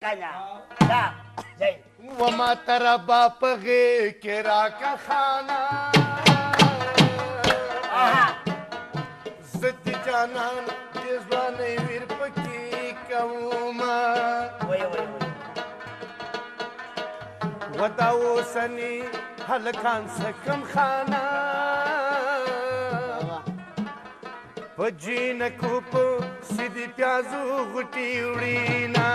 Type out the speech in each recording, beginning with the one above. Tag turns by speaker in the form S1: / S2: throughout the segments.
S1: کنه دا ځي و ما تر باپ غي کرا کا خانا زت جانان ځوانې ویر پکې کوما وای وای ودا وسني هلکان سکم خانا پجینکو په سیدی پیازو غټی وړینا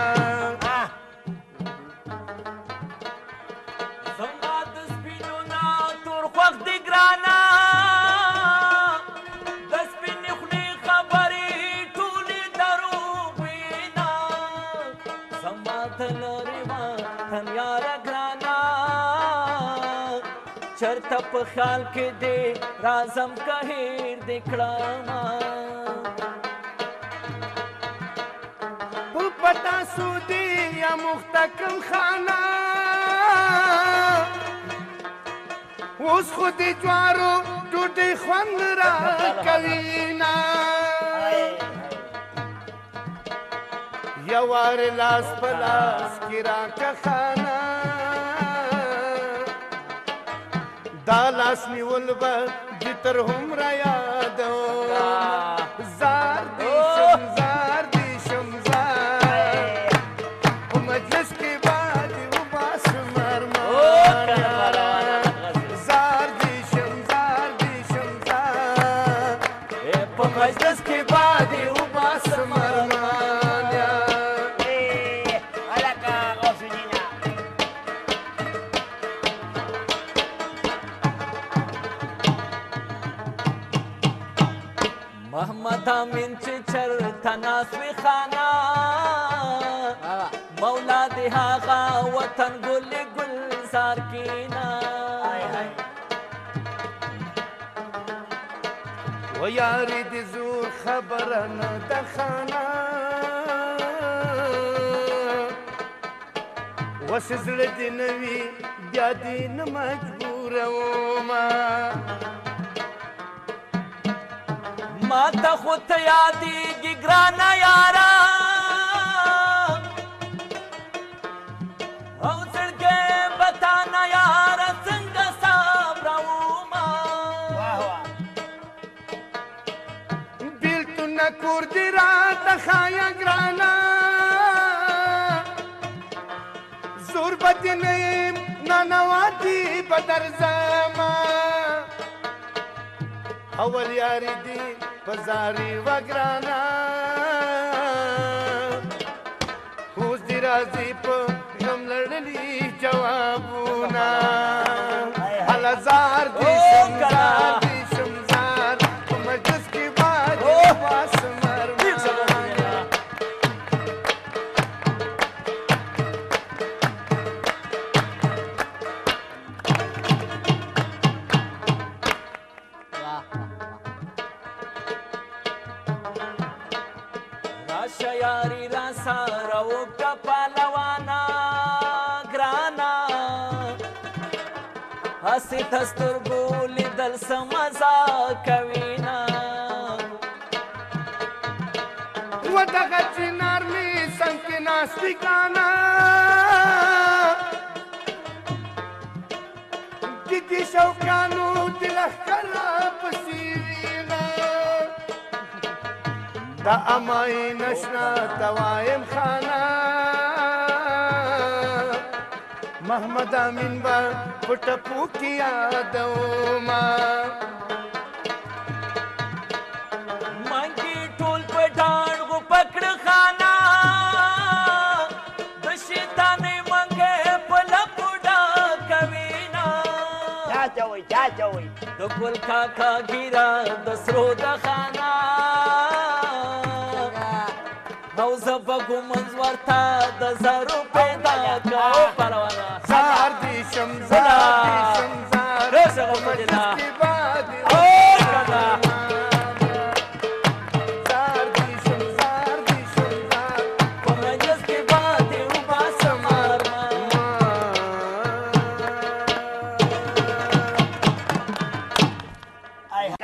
S1: زما د سپینو نا
S2: تور خوښ دی ګرانا د سپین خلی خبرې ټولې دروغ وینا زما د لری ما تم یار ګرانا چرته په خیال کې دی رازم که هیر دکړه ما
S1: سعودي يا مختكم خانه اوس خو د جوارو ډوډۍ خوند را کوي نه یوار لاس په لاس کې راکه خانه دا لاس نیول به د تر هم را یا
S2: احمد امین چې چرته ناسوي خانه مولا دې هغه وطن ګل ګلزار کینا
S1: و یاري دې زور خبره نه د خانه وس زړه دې نوي بیا دې نه مجبور ومه ما ته خو
S2: ته یادېږي ګرانه یاره او زړګی به تا نه یاره څنګه صبرومه
S1: بېلتونه کور دې راته ښایه ګرانه زور به دې نه یم ننواتې به درځمه اول یاری دی پزاری و گرانا خوز دی رازی پا غم لڑلی جوابونا
S2: شیاری را سارا وکا پالوانا گرانا اسی تستر گولی دل سمزا کوینا
S1: و دغه چنار می څنګه ناشتي کانا دي دي شوقانو دلخ کرا پسیرینا تا امای نشنا توایم خانا محمد امین با پټپو کیا دوما مانګي
S2: ټول په ډان غو پکړ خانا د شیطان مانګه په لپډا کوینا چا چوي چا چوي د ګل کاکا ګیرا د سرو د خانا نو زبا ګمنز ورتا د زرو پیدا کاو پروانه سار دي شمزار دي شمزار رسو مجلا